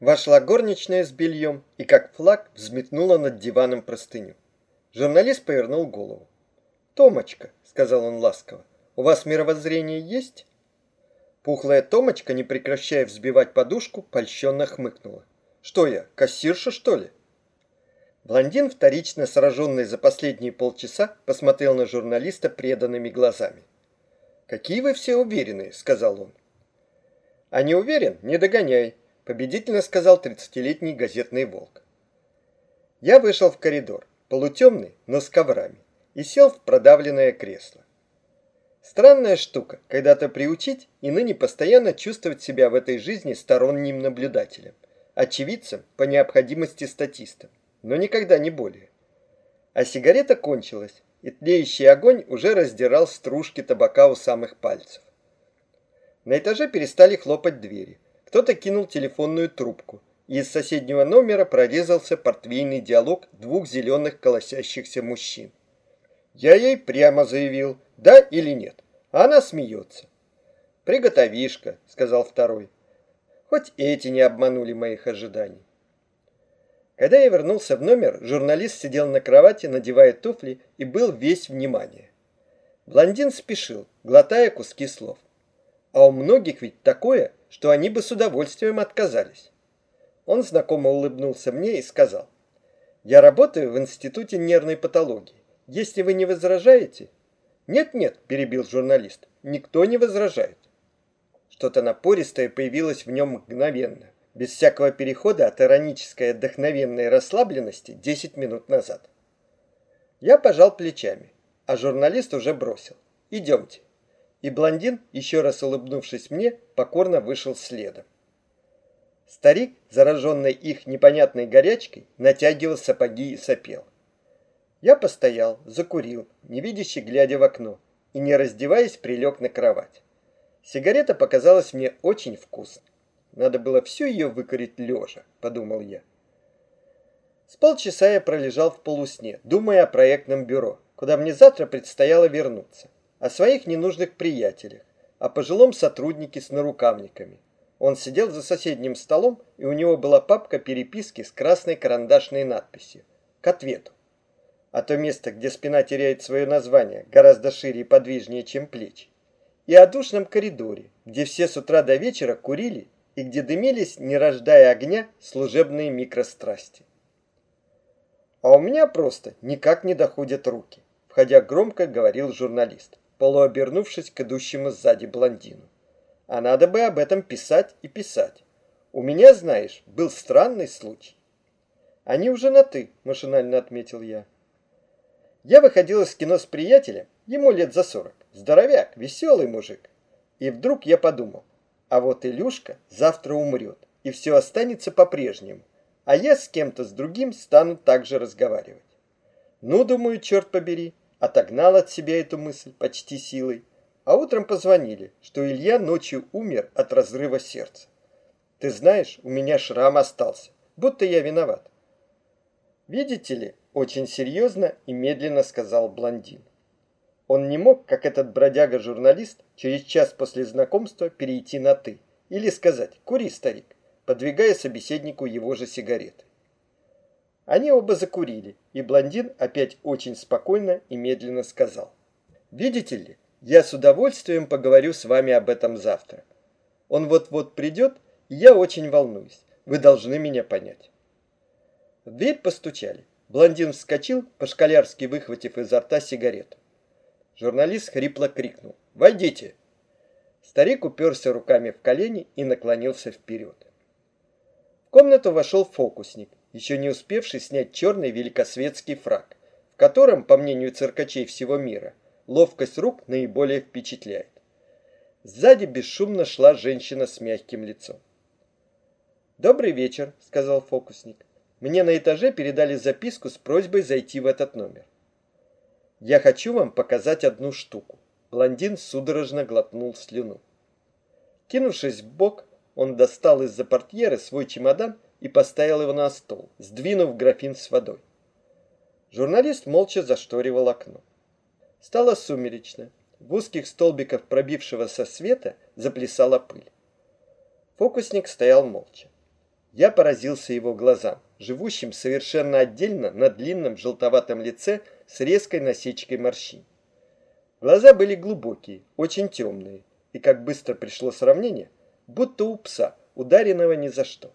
Вошла горничная с бельем и, как флаг, взметнула над диваном простыню. Журналист повернул голову. «Томочка», — сказал он ласково, — «у вас мировоззрение есть?» Пухлая Томочка, не прекращая взбивать подушку, польщенно хмыкнула. «Что я, кассирша, что ли?» Блондин, вторично сраженный за последние полчаса, посмотрел на журналиста преданными глазами. «Какие вы все уверенные», — сказал он. «А не уверен? Не догоняй», — победительно сказал тридцатилетний газетный волк. Я вышел в коридор, полутемный, но с коврами, и сел в продавленное кресло. Странная штука, когда-то приучить и ныне постоянно чувствовать себя в этой жизни сторонним наблюдателем, очевидцем, по необходимости статистом, но никогда не более. А сигарета кончилась, и тлеющий огонь уже раздирал стружки табака у самых пальцев. На этаже перестали хлопать двери. Кто-то кинул телефонную трубку, и из соседнего номера прорезался портвейный диалог двух зеленых колосящихся мужчин. Я ей прямо заявил, да или нет. Она смеется. «Приготовишка», — сказал второй. Хоть эти не обманули моих ожиданий. Когда я вернулся в номер, журналист сидел на кровати, надевая туфли, и был весь внимание. Блондин спешил, глотая куски слов. А у многих ведь такое, что они бы с удовольствием отказались. Он знакомо улыбнулся мне и сказал, «Я работаю в Институте нервной патологии. Если вы не возражаете...» «Нет-нет», – перебил журналист, – «никто не возражает». Что-то напористое появилось в нем мгновенно без всякого перехода от иронической отдохновенной расслабленности 10 минут назад. Я пожал плечами, а журналист уже бросил. «Идемте». И блондин, еще раз улыбнувшись мне, покорно вышел следом. Старик, зараженный их непонятной горячкой, натягивал сапоги и сопел. Я постоял, закурил, невидяще глядя в окно, и, не раздеваясь, прилег на кровать. Сигарета показалась мне очень вкусной. Надо было всю ее выкурить лежа, подумал я. С полчаса я пролежал в полусне, думая о проектном бюро, куда мне завтра предстояло вернуться, о своих ненужных приятелях, о пожилом сотруднике с нарукавниками. Он сидел за соседним столом, и у него была папка переписки с красной карандашной надписью «К ответу». А то место, где спина теряет свое название, гораздо шире и подвижнее, чем плечи. И о душном коридоре, где все с утра до вечера курили и где дымились, не рождая огня, служебные микрострасти. А у меня просто никак не доходят руки, входя громко говорил журналист, полуобернувшись к идущему сзади блондину. А надо бы об этом писать и писать. У меня, знаешь, был странный случай. Они уже на «ты», машинально отметил я. Я выходил из кино с приятелем, ему лет за сорок, здоровяк, веселый мужик. И вдруг я подумал, а вот Илюшка завтра умрет, и все останется по-прежнему, а я с кем-то с другим стану также разговаривать. Ну, думаю, черт побери, отогнал от себя эту мысль почти силой, а утром позвонили, что Илья ночью умер от разрыва сердца. Ты знаешь, у меня шрам остался, будто я виноват. Видите ли, очень серьезно и медленно сказал блондин. Он не мог, как этот бродяга-журналист, через час после знакомства перейти на «ты» или сказать «кури, старик», подвигая собеседнику его же сигареты. Они оба закурили, и блондин опять очень спокойно и медленно сказал. «Видите ли, я с удовольствием поговорю с вами об этом завтра. Он вот-вот придет, и я очень волнуюсь. Вы должны меня понять». В дверь постучали. Блондин вскочил, по-школярски выхватив изо рта сигарету. Журналист хрипло крикнул «Войдите!». Старик уперся руками в колени и наклонился вперед. В комнату вошел фокусник, еще не успевший снять черный великосветский фраг, в котором, по мнению циркачей всего мира, ловкость рук наиболее впечатляет. Сзади бесшумно шла женщина с мягким лицом. «Добрый вечер», — сказал фокусник. «Мне на этаже передали записку с просьбой зайти в этот номер». Я хочу вам показать одну штуку. Блондин судорожно глотнул слюну. Кинувшись в бок, он достал из-за портьеры свой чемодан и поставил его на стол, сдвинув графин с водой. Журналист молча зашторивал окно. Стало сумеречно. В узких столбиках пробившегося света заплясала пыль. Фокусник стоял молча. Я поразился его глазам, живущим совершенно отдельно на длинном желтоватом лице с резкой насечкой морщин. Глаза были глубокие, очень темные, и, как быстро пришло сравнение, будто у пса, ударенного ни за что.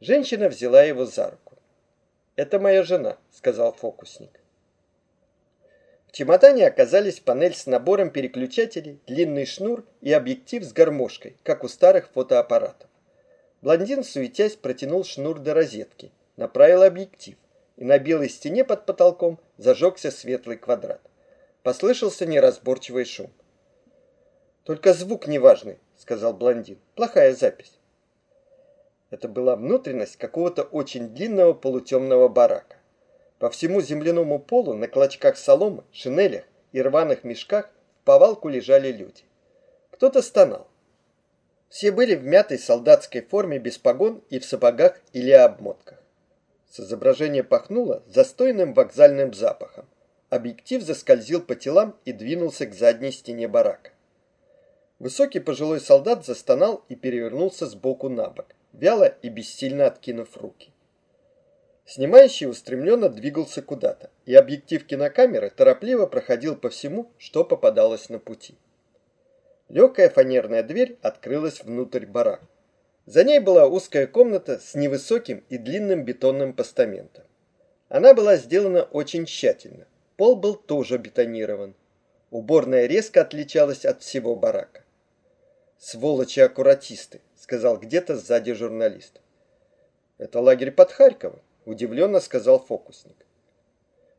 Женщина взяла его за руку. «Это моя жена», — сказал фокусник. В чемодане оказались панель с набором переключателей, длинный шнур и объектив с гармошкой, как у старых фотоаппаратов. Блондин, суетясь, протянул шнур до розетки, направил объектив, и на белой стене под потолком зажегся светлый квадрат. Послышался неразборчивый шум. «Только звук неважный», — сказал блондин. «Плохая запись». Это была внутренность какого-то очень длинного полутемного барака. По всему земляному полу на клочках соломы, шинелях и рваных мешках в повалку лежали люди. Кто-то стонал. Все были в мятой солдатской форме без погон и в сапогах или обмотках. С изображения пахнуло застойным вокзальным запахом. Объектив заскользил по телам и двинулся к задней стене барака. Высокий пожилой солдат застонал и перевернулся с боку на бок, вяло и бессильно откинув руки. Снимающий устремленно двигался куда-то, и объектив кинокамеры торопливо проходил по всему, что попадалось на пути. Легкая фанерная дверь открылась внутрь барака. За ней была узкая комната с невысоким и длинным бетонным постаментом. Она была сделана очень тщательно. Пол был тоже бетонирован. Уборная резко отличалась от всего барака. «Сволочи-аккуратисты», — сказал где-то сзади журналист. «Это лагерь под Харьковом», — удивленно сказал фокусник.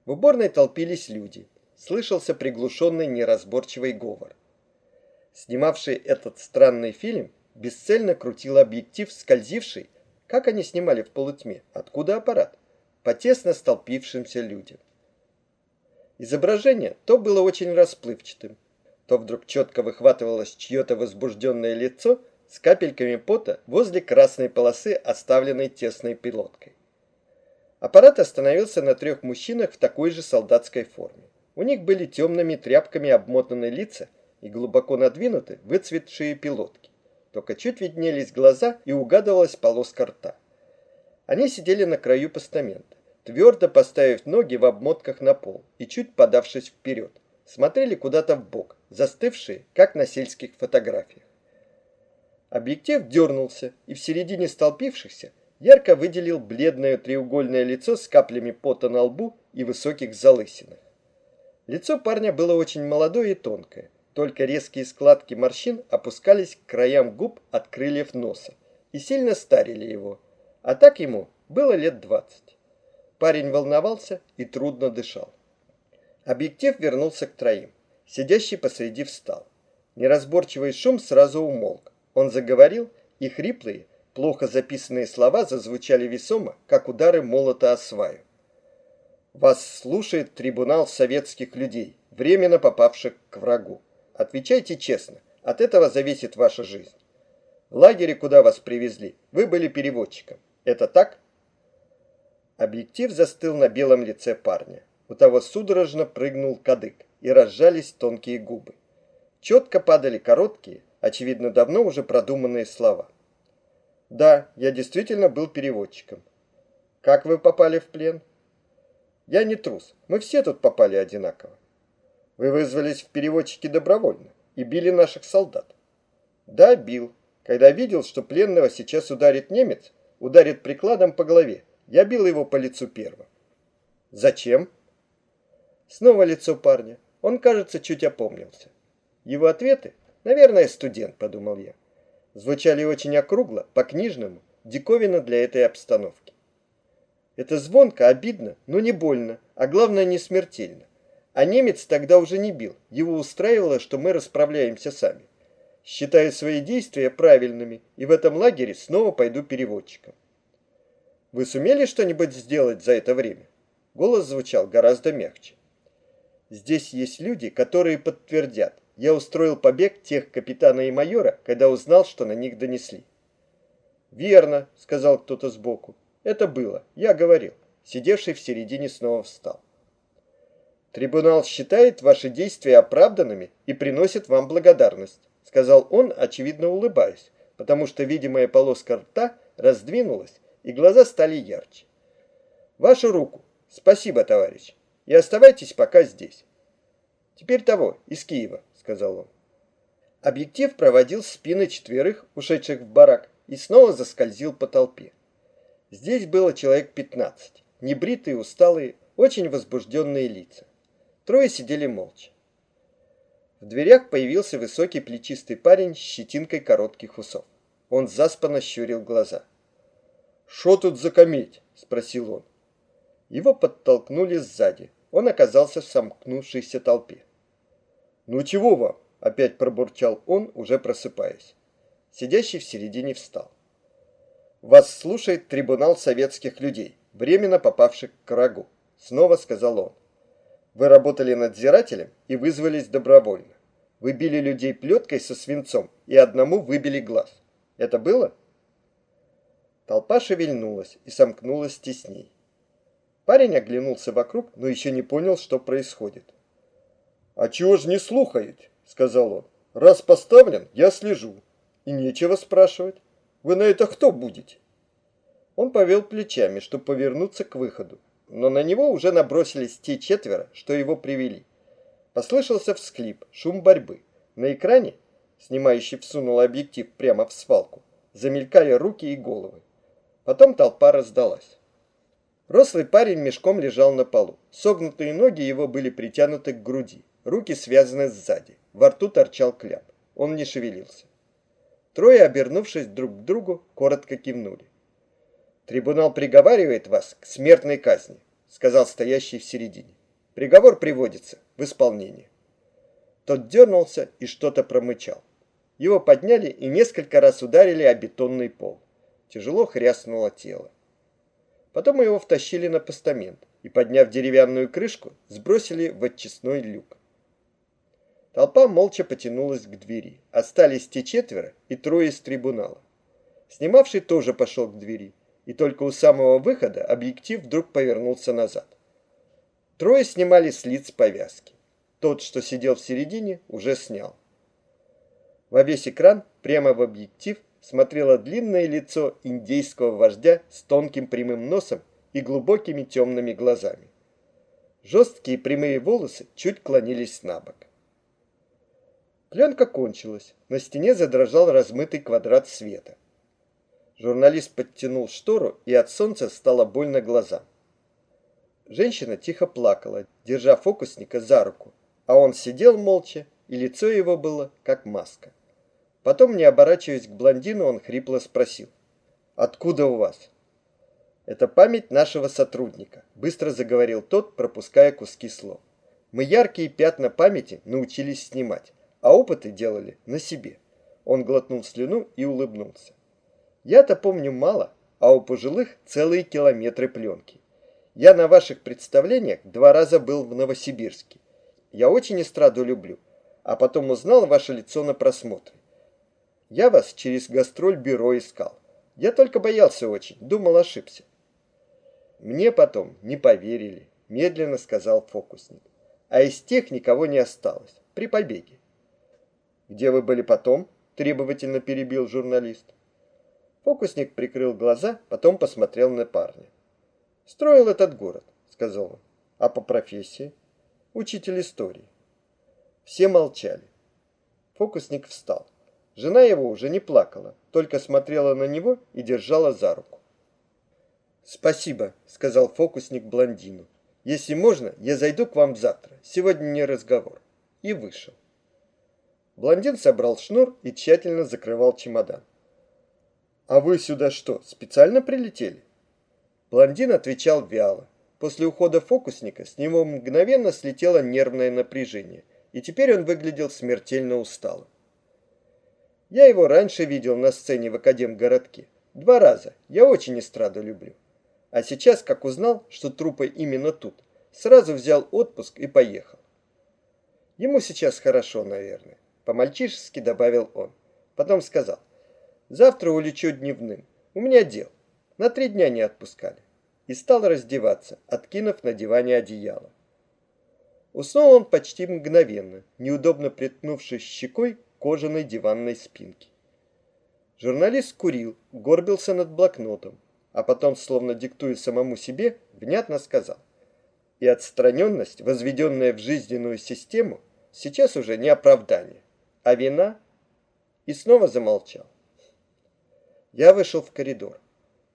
В уборной толпились люди. Слышался приглушенный неразборчивый говор. Снимавший этот странный фильм бесцельно крутил объектив, скользивший, как они снимали в полутьме, откуда аппарат, по тесно столпившимся людям. Изображение то было очень расплывчатым, то вдруг четко выхватывалось чье-то возбужденное лицо с капельками пота возле красной полосы, оставленной тесной пилоткой. Аппарат остановился на трех мужчинах в такой же солдатской форме. У них были темными тряпками обмотаны лица и глубоко надвинуты выцветшие пилотки. Только чуть виднелись глаза и угадывалась полоска рта. Они сидели на краю постамента, твердо поставив ноги в обмотках на пол и чуть подавшись вперед. Смотрели куда-то в бок, застывшие, как на сельских фотографиях. Объектив дернулся, и в середине столпившихся ярко выделил бледное треугольное лицо с каплями пота на лбу и высоких залысинах. Лицо парня было очень молодое и тонкое, только резкие складки морщин опускались к краям губ от крыльев носа и сильно старили его, а так ему было лет двадцать. Парень волновался и трудно дышал. Объектив вернулся к троим. Сидящий посреди встал. Неразборчивый шум сразу умолк. Он заговорил, и хриплые, плохо записанные слова зазвучали весомо, как удары молота о сваю. Вас слушает трибунал советских людей, временно попавших к врагу. Отвечайте честно, от этого зависит ваша жизнь. В лагере, куда вас привезли, вы были переводчиком. Это так? Объектив застыл на белом лице парня. У того судорожно прыгнул кадык, и разжались тонкие губы. Четко падали короткие, очевидно, давно уже продуманные слова. Да, я действительно был переводчиком. Как вы попали в плен? Я не трус, мы все тут попали одинаково. Вы вызвались в переводчики добровольно и били наших солдат. Да, бил. Когда видел, что пленного сейчас ударит немец, ударит прикладом по голове, я бил его по лицу первым. Зачем? Снова лицо парня. Он, кажется, чуть опомнился. Его ответы, наверное, студент, подумал я, звучали очень округло, по-книжному, диковина для этой обстановки. Это звонко, обидно, но не больно, а главное не смертельно. А немец тогда уже не бил. Его устраивало, что мы расправляемся сами. Считаю свои действия правильными, и в этом лагере снова пойду переводчиком. Вы сумели что-нибудь сделать за это время? Голос звучал гораздо мягче. Здесь есть люди, которые подтвердят. Я устроил побег тех капитана и майора, когда узнал, что на них донесли. «Верно», — сказал кто-то сбоку. «Это было. Я говорил». Сидевший в середине снова встал. Трибунал считает ваши действия оправданными и приносит вам благодарность, сказал он, очевидно улыбаясь, потому что видимая полоска рта раздвинулась, и глаза стали ярче. «Вашу руку! Спасибо, товарищ! И оставайтесь пока здесь!» «Теперь того, из Киева», — сказал он. Объектив проводил спины четверых, ушедших в барак, и снова заскользил по толпе. Здесь было человек пятнадцать, небритые, усталые, очень возбужденные лица. Трое сидели молча. В дверях появился высокий плечистый парень с щетинкой коротких усов. Он заспанно щурил глаза. «Шо тут за кометь?» – спросил он. Его подтолкнули сзади. Он оказался в сомкнувшейся толпе. «Ну чего вам?» – опять пробурчал он, уже просыпаясь. Сидящий в середине встал. «Вас слушает трибунал советских людей, временно попавших к врагу», – снова сказал он. «Вы работали надзирателем и вызвались добровольно. Вы били людей плеткой со свинцом и одному выбили глаз. Это было?» Толпа шевельнулась и сомкнулась тесней. Парень оглянулся вокруг, но еще не понял, что происходит. «А чего ж не слухаете?» — сказал он. «Раз поставлен, я слежу. И нечего спрашивать. Вы на это кто будете?» Он повел плечами, чтобы повернуться к выходу, но на него уже набросились те четверо, что его привели. Послышался всклип, шум борьбы. На экране, снимающий всунул объектив прямо в свалку, замелькали руки и головы. Потом толпа раздалась. Рослый парень мешком лежал на полу. Согнутые ноги его были притянуты к груди. Руки связаны сзади. Во рту торчал кляп. Он не шевелился. Трое, обернувшись друг к другу, коротко кивнули. «Трибунал приговаривает вас к смертной казни», — сказал стоящий в середине. «Приговор приводится в исполнение». Тот дернулся и что-то промычал. Его подняли и несколько раз ударили о бетонный пол. Тяжело хряснуло тело. Потом его втащили на постамент и, подняв деревянную крышку, сбросили в очистной люк. Толпа молча потянулась к двери. Остались те четверо и трое из трибунала. Снимавший тоже пошел к двери, и только у самого выхода объектив вдруг повернулся назад. Трое снимали с лиц повязки. Тот, что сидел в середине, уже снял. Во весь экран, прямо в объектив, смотрело длинное лицо индейского вождя с тонким прямым носом и глубокими темными глазами. Жесткие прямые волосы чуть клонились на бок. Пленка кончилась. На стене задрожал размытый квадрат света. Журналист подтянул штору, и от солнца стало больно глазам. Женщина тихо плакала, держа фокусника за руку, а он сидел молча, и лицо его было как маска. Потом, не оборачиваясь к блондину, он хрипло спросил. «Откуда у вас?» «Это память нашего сотрудника», — быстро заговорил тот, пропуская куски слов. «Мы яркие пятна памяти научились снимать а опыты делали на себе. Он глотнул слюну и улыбнулся. Я-то помню мало, а у пожилых целые километры пленки. Я на ваших представлениях два раза был в Новосибирске. Я очень эстраду люблю, а потом узнал ваше лицо на просмотре. Я вас через гастроль-бюро искал. Я только боялся очень, думал, ошибся. Мне потом не поверили, медленно сказал фокусник. А из тех никого не осталось при побеге. «Где вы были потом?» – требовательно перебил журналист. Фокусник прикрыл глаза, потом посмотрел на парня. «Строил этот город», – сказал он. «А по профессии?» «Учитель истории». Все молчали. Фокусник встал. Жена его уже не плакала, только смотрела на него и держала за руку. «Спасибо», — сказал фокусник блондину. «Если можно, я зайду к вам завтра. Сегодня не разговор». И вышел. Блондин собрал шнур и тщательно закрывал чемодан. «А вы сюда что, специально прилетели?» Блондин отвечал вяло. После ухода фокусника с него мгновенно слетело нервное напряжение, и теперь он выглядел смертельно усталым. Я его раньше видел на сцене в Академгородке. Два раза. Я очень эстраду люблю. А сейчас, как узнал, что трупы именно тут, сразу взял отпуск и поехал. Ему сейчас хорошо, наверное. По-мальчишески добавил он. Потом сказал. Завтра улечу дневным. У меня дел. На три дня не отпускали. И стал раздеваться, откинув на диване одеяло. Уснул он почти мгновенно, неудобно приткнувшись щекой кожаной диванной спинке. Журналист курил, горбился над блокнотом, а потом, словно диктуя самому себе, внятно сказал. И отстраненность, возведенная в жизненную систему, сейчас уже не оправдание, а вина. И снова замолчал. Я вышел в коридор.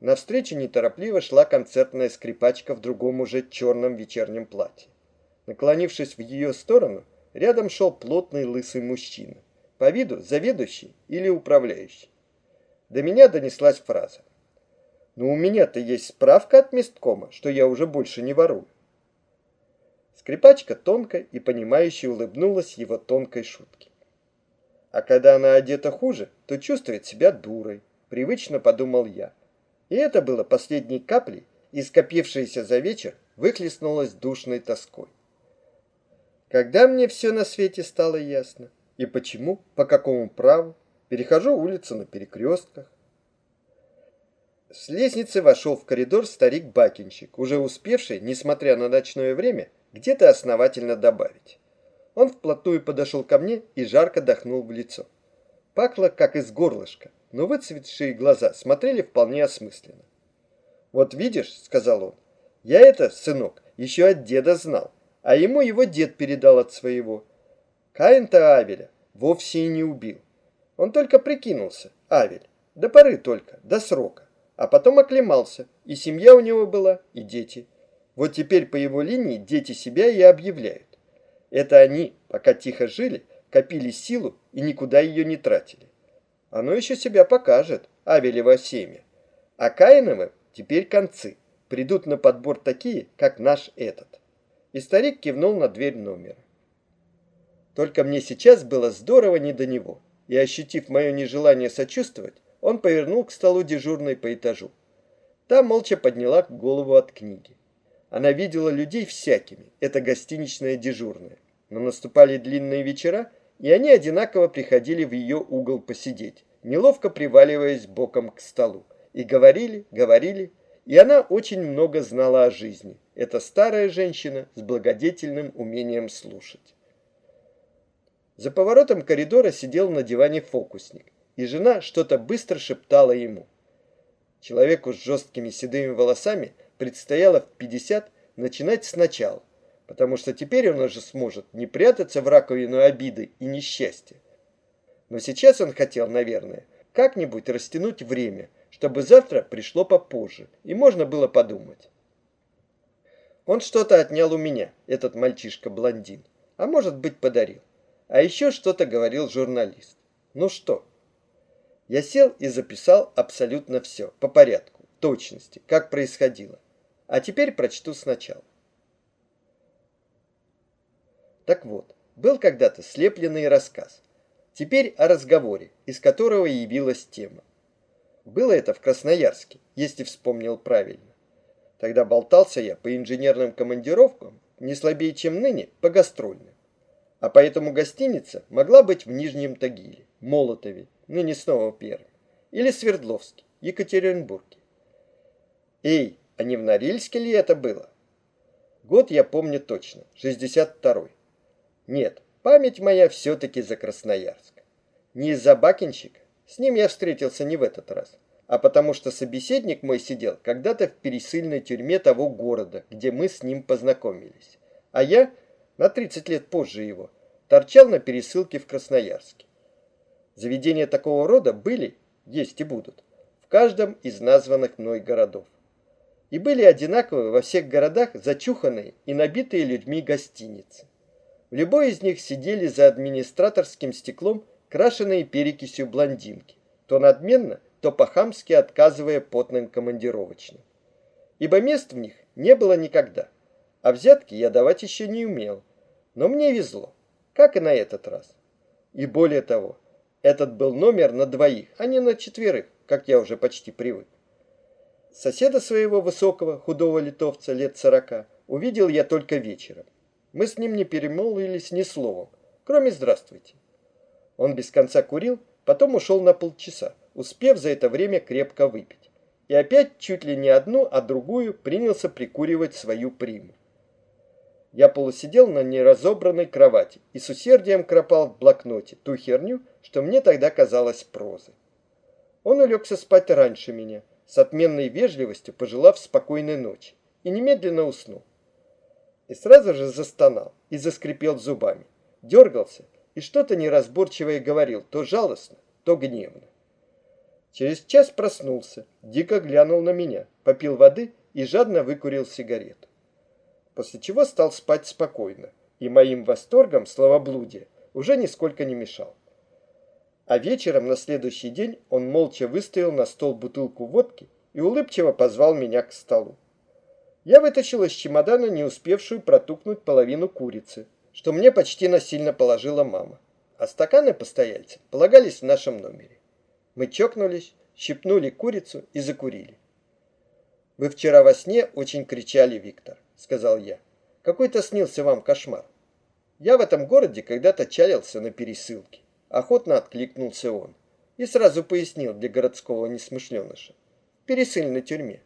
Навстречу неторопливо шла концертная скрипачка в другом уже черном вечернем платье. Наклонившись в ее сторону, рядом шел плотный лысый мужчина, по виду заведующий или управляющий. До меня донеслась фраза. «Ну, у меня-то есть справка от месткома, что я уже больше не ворую». Скрипачка тонко и понимающе улыбнулась его тонкой шутке. А когда она одета хуже, то чувствует себя дурой, привычно подумал я. И это было последней каплей, и скопившееся за вечер выхлестнулось душной тоской. Когда мне все на свете стало ясно? И почему, по какому праву, перехожу улицу на перекрестках? С лестницы вошел в коридор старик-бакинщик, уже успевший, несмотря на ночное время, где-то основательно добавить. Он вплотную подошел ко мне и жарко дохнул в лицо. Пакло, как из горлышка, но выцветшие глаза смотрели вполне осмысленно. «Вот видишь», — сказал он, — «я это, сынок, еще от деда знал, а ему его дед передал от своего. Каин-то Авеля вовсе и не убил. Он только прикинулся, Авель, до поры только, до срока, а потом оклемался, и семья у него была, и дети. Вот теперь по его линии дети себя и объявляют. Это они, пока тихо жили, копили силу и никуда ее не тратили. Оно еще себя покажет, Авелево семя. А Каиновым теперь концы. Придут на подбор такие, как наш этот. И старик кивнул на дверь номера. Только мне сейчас было здорово не до него. И ощутив мое нежелание сочувствовать, он повернул к столу дежурной по этажу. Та молча подняла голову от книги. Она видела людей всякими, это гостиничная дежурная. Но наступали длинные вечера, и они одинаково приходили в ее угол посидеть, неловко приваливаясь боком к столу. И говорили, говорили, и она очень много знала о жизни. Это старая женщина с благодетельным умением слушать. За поворотом коридора сидел на диване фокусник, и жена что-то быстро шептала ему. Человеку с жесткими седыми волосами предстояло в 50 начинать сначала, потому что теперь он уже сможет не прятаться в раковину обиды и несчастья. Но сейчас он хотел, наверное, как-нибудь растянуть время, чтобы завтра пришло попозже, и можно было подумать. Он что-то отнял у меня, этот мальчишка-блондин, а может быть подарил. А еще что-то говорил журналист. Ну что? Я сел и записал абсолютно все, по порядку, точности, как происходило. А теперь прочту сначала. Так вот, был когда-то слепленный рассказ. Теперь о разговоре, из которого явилась тема. Было это в Красноярске, если вспомнил правильно. Тогда болтался я по инженерным командировкам, не слабее, чем ныне, по гастрольным. А поэтому гостиница могла быть в Нижнем Тагиле, Молотове, ныне снова Пермь, или Свердловске, Екатеринбурге. Эй, а не в Норильске ли это было? Год я помню точно, 62-й. Нет, память моя все-таки за Красноярск. Не из-за Бакинщика, с ним я встретился не в этот раз, а потому что собеседник мой сидел когда-то в пересыльной тюрьме того города, где мы с ним познакомились. А я, на 30 лет позже его, торчал на пересылке в Красноярске. Заведения такого рода были, есть и будут, в каждом из названных мной городов и были одинаковы во всех городах зачуханные и набитые людьми гостиницы. В любой из них сидели за администраторским стеклом крашеные перекисью блондинки, то надменно, то по-хамски отказывая потным командировочным. Ибо мест в них не было никогда, а взятки я давать еще не умел. Но мне везло, как и на этот раз. И более того, этот был номер на двоих, а не на четверых, как я уже почти привык. Соседа своего высокого, худого литовца лет сорока увидел я только вечером. Мы с ним не перемолвились ни словом, кроме «здравствуйте». Он без конца курил, потом ушел на полчаса, успев за это время крепко выпить. И опять чуть ли не одну, а другую принялся прикуривать свою приму. Я полусидел на неразобранной кровати и с усердием кропал в блокноте ту херню, что мне тогда казалось прозой. Он улегся спать раньше меня, с отменной вежливостью пожелав спокойной ночи, и немедленно уснул. И сразу же застонал и заскрипел зубами, дергался и что-то неразборчивое говорил, то жалостно, то гневно. Через час проснулся, дико глянул на меня, попил воды и жадно выкурил сигарету. После чего стал спать спокойно, и моим восторгом словоблудия уже нисколько не мешал. А вечером на следующий день он молча выставил на стол бутылку водки и улыбчиво позвал меня к столу. Я вытащил из чемодана не успевшую протукнуть половину курицы, что мне почти насильно положила мама, а стаканы постояльцев полагались в нашем номере. Мы чокнулись, щипнули курицу и закурили. «Вы вчера во сне очень кричали, Виктор», — сказал я. «Какой-то снился вам кошмар». Я в этом городе когда-то чалился на пересылке. Охотно откликнулся он и сразу пояснил для городского несмышленыша. В пересыльной тюрьме.